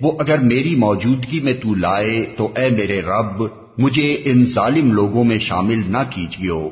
وہ اگر میری موجودگی میں تو لائے تو اے میرے رب، مجھے ان ظالم لوگوں میں شامل نہ کیجیو۔